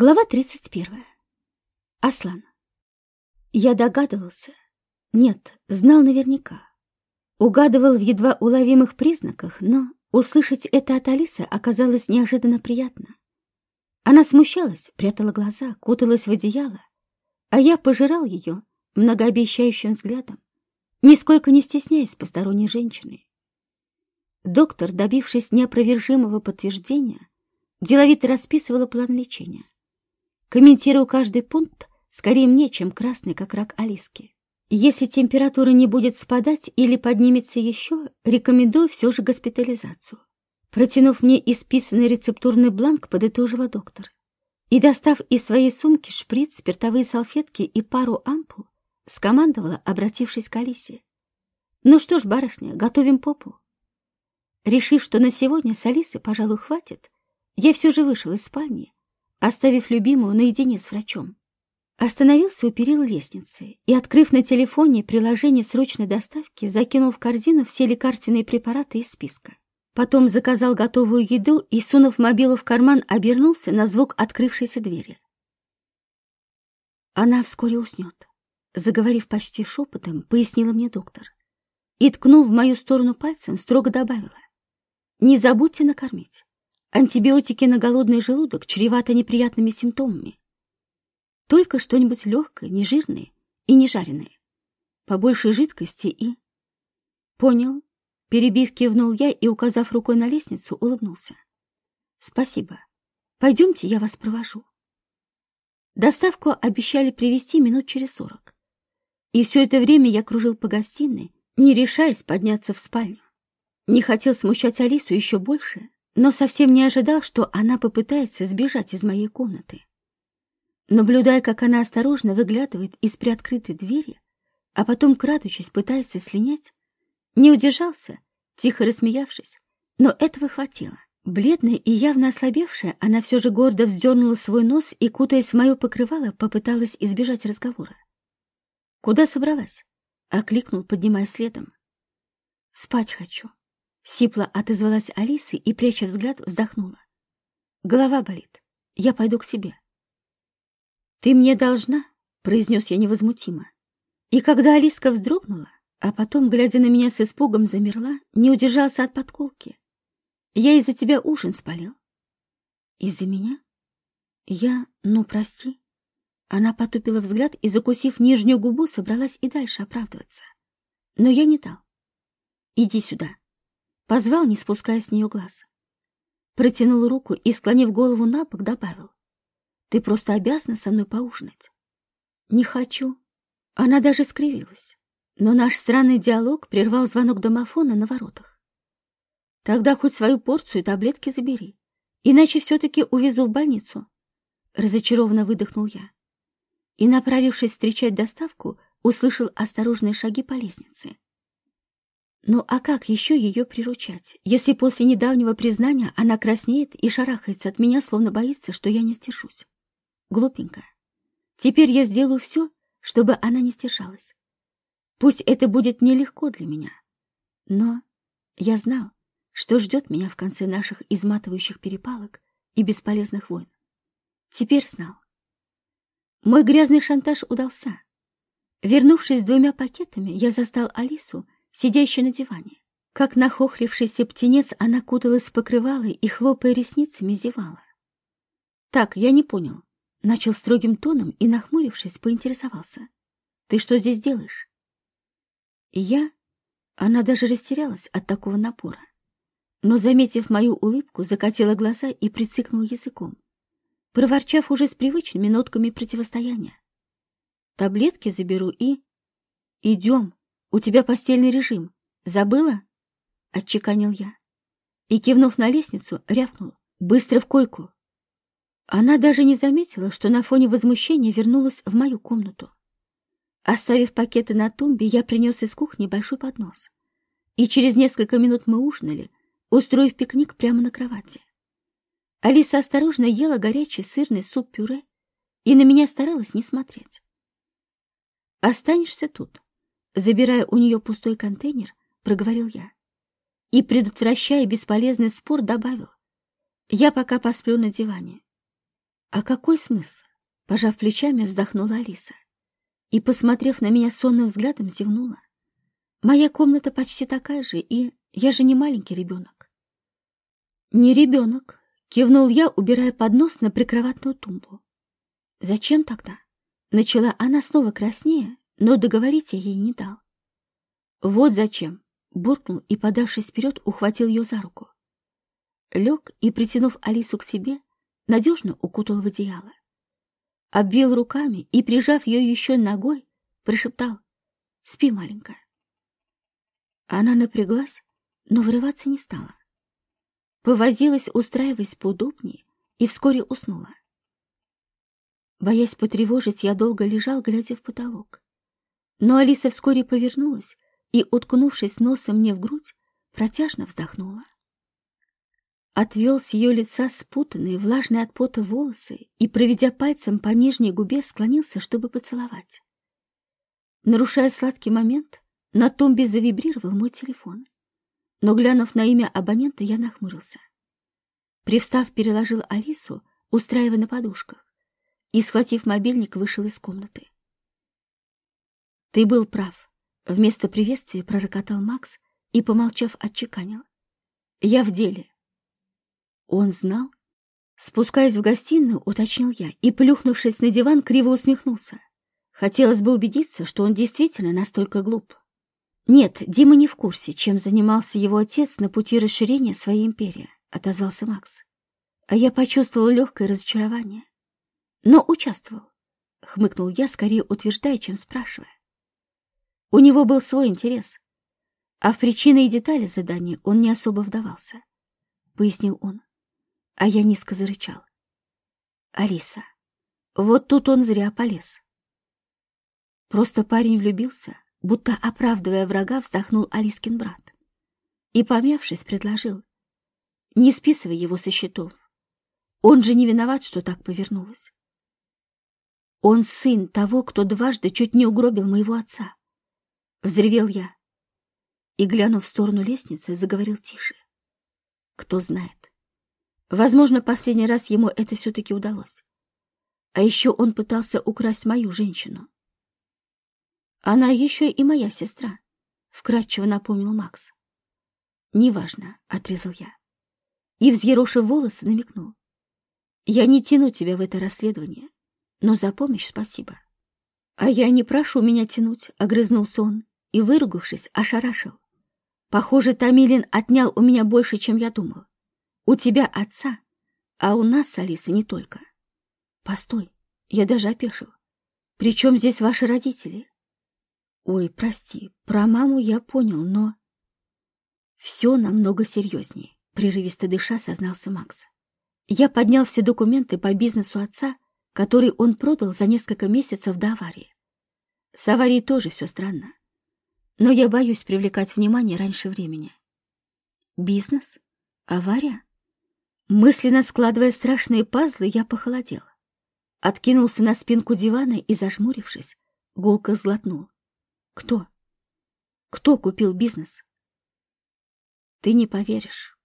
Глава 31. Аслан. Я догадывался. Нет, знал наверняка. Угадывал в едва уловимых признаках, но услышать это от Алисы оказалось неожиданно приятно. Она смущалась, прятала глаза, куталась в одеяло, а я пожирал ее многообещающим взглядом, нисколько не стесняясь посторонней женщины. Доктор, добившись неопровержимого подтверждения, деловито расписывала план лечения. Комментирую каждый пункт скорее мне, чем красный, как рак Алиски. Если температура не будет спадать или поднимется еще, рекомендую все же госпитализацию. Протянув мне исписанный рецептурный бланк, подытожила доктор. И, достав из своей сумки шприц, спиртовые салфетки и пару ампул, скомандовала, обратившись к Алисе. «Ну что ж, барышня, готовим попу». Решив, что на сегодня с Алисой, пожалуй, хватит, я все же вышел из спальни оставив любимую наедине с врачом. Остановился у перил лестницы и, открыв на телефоне приложение срочной доставки, закинул в корзину все лекарственные препараты из списка. Потом заказал готовую еду и, сунув мобилу в карман, обернулся на звук открывшейся двери. Она вскоре уснет. Заговорив почти шепотом, пояснила мне доктор. И, ткнув в мою сторону пальцем, строго добавила. «Не забудьте накормить. Антибиотики на голодный желудок чреваты неприятными симптомами. Только что-нибудь легкое, не жирное и не жареное. Побольше жидкости и... Понял. Перебив, кивнул я и, указав рукой на лестницу, улыбнулся. Спасибо. Пойдемте, я вас провожу. Доставку обещали привезти минут через сорок. И все это время я кружил по гостиной, не решаясь подняться в спальню. Не хотел смущать Алису еще больше, но совсем не ожидал, что она попытается сбежать из моей комнаты. Наблюдая, как она осторожно выглядывает из приоткрытой двери, а потом, крадучись, пытается слинять, не удержался, тихо рассмеявшись, но этого хватило. Бледная и явно ослабевшая, она все же гордо вздернула свой нос и, кутаясь в мое покрывало, попыталась избежать разговора. «Куда собралась?» — окликнул, поднимая следом. «Спать хочу», Сипло отозвалась Алиса и, пряча взгляд, вздохнула. Голова болит. Я пойду к себе. Ты мне должна, произнес я невозмутимо. И когда Алиска вздрогнула, а потом, глядя на меня с испугом, замерла, не удержался от подколки. Я из-за тебя ужин спалил. Из-за меня? Я, ну, прости. Она потупила взгляд и, закусив нижнюю губу, собралась и дальше оправдываться. Но я не дал. Иди сюда. Позвал, не спуская с нее глаз. Протянул руку и, склонив голову на бок, добавил. «Ты просто обязана со мной поужинать». «Не хочу». Она даже скривилась. Но наш странный диалог прервал звонок домофона на воротах. «Тогда хоть свою порцию таблетки забери, иначе все-таки увезу в больницу». Разочарованно выдохнул я. И, направившись встречать доставку, услышал осторожные шаги по лестнице. Ну а как еще ее приручать, если после недавнего признания она краснеет и шарахается от меня, словно боится, что я не стержусь? Глупенькая. Теперь я сделаю все, чтобы она не стержалась. Пусть это будет нелегко для меня, но я знал, что ждет меня в конце наших изматывающих перепалок и бесполезных войн. Теперь знал. Мой грязный шантаж удался. Вернувшись с двумя пакетами, я застал Алису, сидящей на диване. Как нахохлившийся птенец, она куталась в покрывало и, хлопая ресницами, зевала. «Так, я не понял». Начал строгим тоном и, нахмурившись, поинтересовался. «Ты что здесь делаешь?» Я... Она даже растерялась от такого напора. Но, заметив мою улыбку, закатила глаза и прицикнула языком, проворчав уже с привычными нотками противостояния. «Таблетки заберу и...» «Идем!» «У тебя постельный режим. Забыла?» — отчеканил я. И, кивнув на лестницу, рявкнул. «Быстро в койку!» Она даже не заметила, что на фоне возмущения вернулась в мою комнату. Оставив пакеты на тумбе, я принес из кухни большой поднос. И через несколько минут мы ужинали, устроив пикник прямо на кровати. Алиса осторожно ела горячий сырный суп-пюре и на меня старалась не смотреть. «Останешься тут», Забирая у нее пустой контейнер, проговорил я. И, предотвращая бесполезный спор, добавил. Я пока посплю на диване. А какой смысл? Пожав плечами, вздохнула Алиса. И, посмотрев на меня сонным взглядом, зевнула. Моя комната почти такая же, и я же не маленький ребенок. Не ребенок, кивнул я, убирая поднос на прикроватную тумбу. Зачем тогда? Начала она снова краснее, но договорить я ей не дал. Вот зачем, буркнул и, подавшись вперед, ухватил ее за руку. Лег и, притянув Алису к себе, надежно укутал в одеяло. Обвил руками и, прижав ее еще ногой, прошептал «Спи, маленькая». Она напряглась, но вырываться не стала. Повозилась, устраиваясь поудобнее, и вскоре уснула. Боясь потревожить, я долго лежал, глядя в потолок. Но Алиса вскоре повернулась и, уткнувшись носом мне в грудь, протяжно вздохнула. Отвел с ее лица спутанные, влажные от пота волосы и, проведя пальцем по нижней губе, склонился, чтобы поцеловать. Нарушая сладкий момент, на тумбе завибрировал мой телефон. Но, глянув на имя абонента, я нахмурился. Привстав, переложил Алису, устраивая на подушках и, схватив мобильник, вышел из комнаты. «Ты был прав», — вместо приветствия пророкотал Макс и, помолчав, отчеканил. «Я в деле». Он знал? Спускаясь в гостиную, уточнил я и, плюхнувшись на диван, криво усмехнулся. Хотелось бы убедиться, что он действительно настолько глуп. Нет, Дима не в курсе, чем занимался его отец на пути расширения своей империи, отозвался Макс. А я почувствовал легкое разочарование но участвовал. Хмыкнул я, скорее утверждая, чем спрашивая. У него был свой интерес, а в причины и детали задания он не особо вдавался, пояснил он. А я низко зарычал. Алиса, вот тут он зря полез. Просто парень влюбился, будто оправдывая врага, вздохнул Алискин брат. И, помявшись, предложил. Не списывай его со счетов. Он же не виноват, что так повернулось. Он сын того, кто дважды чуть не угробил моего отца. Взревел я. И, глянув в сторону лестницы, заговорил тише. Кто знает. Возможно, последний раз ему это все-таки удалось. А еще он пытался украсть мою женщину. Она еще и моя сестра, — вкратчиво напомнил Макс. «Неважно», — отрезал я. И, взъерошив волосы, намекнул. «Я не тяну тебя в это расследование но за помощь спасибо. А я не прошу меня тянуть, огрызнулся он и, выругавшись, ошарашил. Похоже, Тамилин отнял у меня больше, чем я думал. У тебя отца, а у нас с Алисой не только. Постой, я даже опешил. Причем здесь ваши родители? Ой, прости, про маму я понял, но... Все намного серьезнее, прерывисто дыша сознался Макс. Я поднял все документы по бизнесу отца который он продал за несколько месяцев до аварии. С аварией тоже все странно. Но я боюсь привлекать внимание раньше времени. Бизнес? Авария? Мысленно складывая страшные пазлы, я похолодел. Откинулся на спинку дивана и, зажмурившись, гулко сглотнул. Кто? Кто купил бизнес? Ты не поверишь.